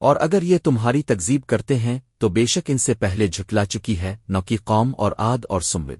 اور اگر یہ تمہاری تکزیب کرتے ہیں، تو بے شک ان سے پہلے جھٹلا چکی ہے نو کی قوم اور آد اور سمود۔